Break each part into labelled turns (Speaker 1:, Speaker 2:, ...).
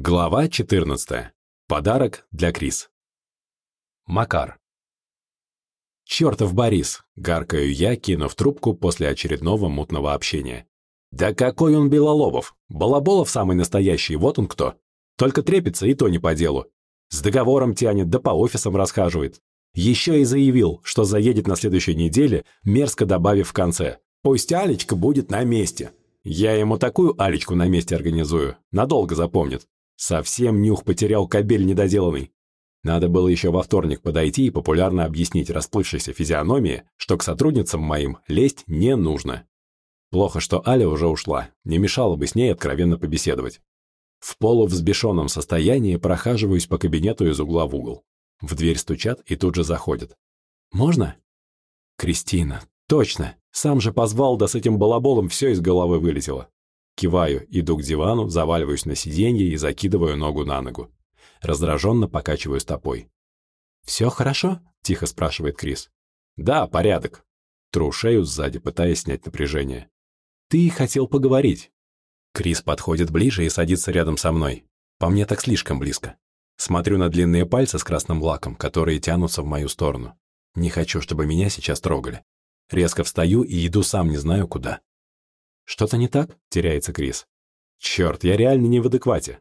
Speaker 1: Глава 14. Подарок для Крис. Макар. «Чертов Борис!» — гаркаю я, кинув трубку после очередного мутного общения. «Да какой он Белолобов! Балаболов самый настоящий, вот он кто! Только трепится и то не по делу. С договором тянет, да по офисам расхаживает. Еще и заявил, что заедет на следующей неделе, мерзко добавив в конце. Пусть Алечка будет на месте. Я ему такую Алечку на месте организую, надолго запомнит. Совсем нюх потерял кабель недоделанный. Надо было еще во вторник подойти и популярно объяснить расплывшейся физиономии, что к сотрудницам моим лезть не нужно. Плохо, что Аля уже ушла, не мешало бы с ней откровенно побеседовать. В полувзбешенном состоянии прохаживаюсь по кабинету из угла в угол. В дверь стучат и тут же заходят. «Можно?» «Кристина, точно! Сам же позвал, да с этим балаболом все из головы вылетело». Киваю, иду к дивану, заваливаюсь на сиденье и закидываю ногу на ногу. Раздраженно покачиваю стопой. «Все хорошо?» – тихо спрашивает Крис. «Да, порядок». Тру шею сзади, пытаясь снять напряжение. «Ты хотел поговорить». Крис подходит ближе и садится рядом со мной. По мне так слишком близко. Смотрю на длинные пальцы с красным лаком, которые тянутся в мою сторону. Не хочу, чтобы меня сейчас трогали. Резко встаю и иду сам не знаю куда. «Что-то не так?» – теряется Крис. «Черт, я реально не в адеквате».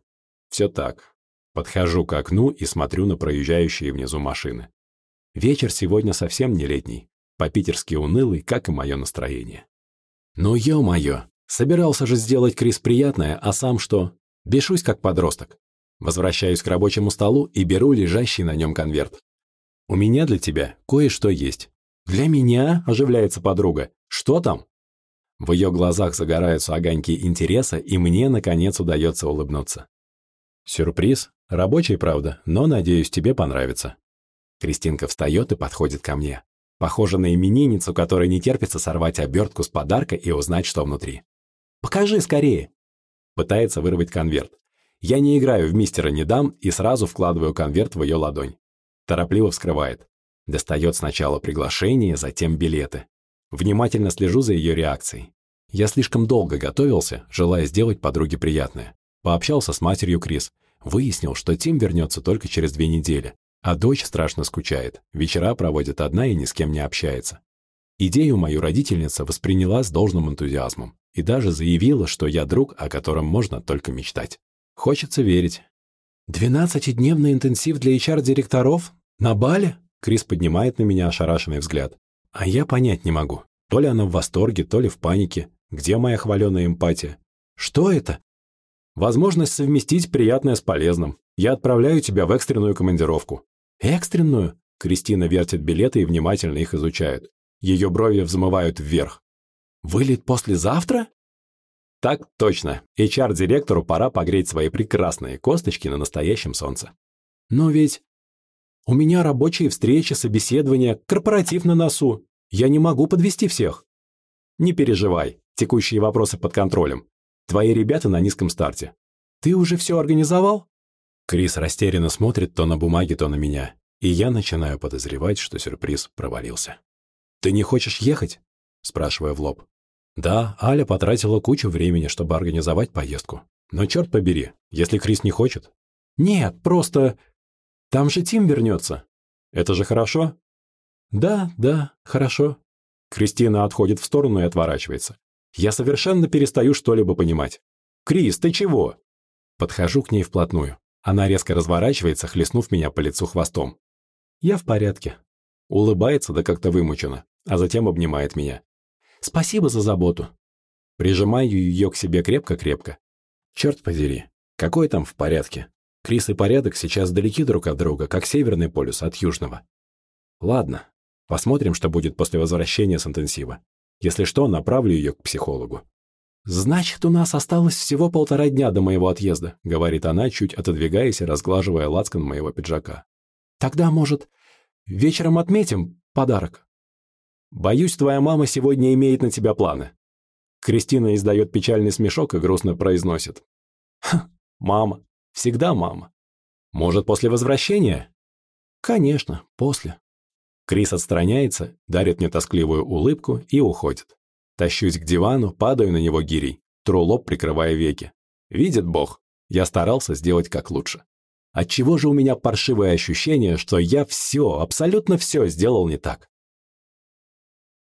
Speaker 1: «Все так». Подхожу к окну и смотрю на проезжающие внизу машины. Вечер сегодня совсем не летний, по-питерски унылый, как и мое настроение. Ну ё-моё, собирался же сделать Крис приятное, а сам что? Бешусь как подросток. Возвращаюсь к рабочему столу и беру лежащий на нем конверт. «У меня для тебя кое-что есть». «Для меня?» – оживляется подруга. «Что там?» В ее глазах загораются огоньки интереса, и мне, наконец, удается улыбнуться. «Сюрприз. Рабочий, правда, но, надеюсь, тебе понравится». Кристинка встает и подходит ко мне. Похожа на именинницу, которой не терпится сорвать обертку с подарка и узнать, что внутри. «Покажи скорее!» Пытается вырвать конверт. Я не играю в мистера не дам и сразу вкладываю конверт в ее ладонь. Торопливо вскрывает. Достает сначала приглашение, затем билеты. Внимательно слежу за ее реакцией. Я слишком долго готовился, желая сделать подруге приятное. Пообщался с матерью Крис. Выяснил, что Тим вернется только через две недели. А дочь страшно скучает. Вечера проводит одна и ни с кем не общается. Идею мою родительница восприняла с должным энтузиазмом и даже заявила, что я друг, о котором можно только мечтать. Хочется верить. «Двенадцатидневный интенсив для HR-директоров? На Бале?» Крис поднимает на меня ошарашенный взгляд. А я понять не могу. То ли она в восторге, то ли в панике. Где моя хваленая эмпатия? Что это? Возможность совместить приятное с полезным. Я отправляю тебя в экстренную командировку. Экстренную? Кристина вертит билеты и внимательно их изучает. Ее брови взмывают вверх. Вылет послезавтра? Так точно. HR-директору пора погреть свои прекрасные косточки на настоящем солнце. Но ведь... У меня рабочие встречи, собеседования, корпоратив на носу. Я не могу подвести всех. Не переживай, текущие вопросы под контролем. Твои ребята на низком старте. Ты уже все организовал? Крис растерянно смотрит то на бумаги, то на меня. И я начинаю подозревать, что сюрприз провалился. «Ты не хочешь ехать?» – спрашиваю в лоб. Да, Аля потратила кучу времени, чтобы организовать поездку. Но черт побери, если Крис не хочет. Нет, просто... Там же Тим вернется. Это же хорошо? Да, да, хорошо. Кристина отходит в сторону и отворачивается. Я совершенно перестаю что-либо понимать. «Крис, ты чего?» Подхожу к ней вплотную. Она резко разворачивается, хлестнув меня по лицу хвостом. «Я в порядке». Улыбается, да как-то вымучена, а затем обнимает меня. Спасибо за заботу. Прижимаю ее к себе крепко-крепко. Черт подери, какой там в порядке? Крис и порядок сейчас далеки друг от друга, как Северный полюс от Южного. Ладно, посмотрим, что будет после возвращения с интенсива. Если что, направлю ее к психологу. «Значит, у нас осталось всего полтора дня до моего отъезда», говорит она, чуть отодвигаясь и разглаживая лацкан моего пиджака. «Тогда, может, вечером отметим подарок?» Боюсь, твоя мама сегодня имеет на тебя планы». Кристина издает печальный смешок и грустно произносит. «Ха, мама. Всегда мама. Может, после возвращения?» «Конечно, после». Крис отстраняется, дарит мне тоскливую улыбку и уходит. Тащусь к дивану, падаю на него гирей, тру лоб, прикрывая веки. Видит Бог. Я старался сделать как лучше. Отчего же у меня паршивое ощущение, что я все, абсолютно все сделал не так?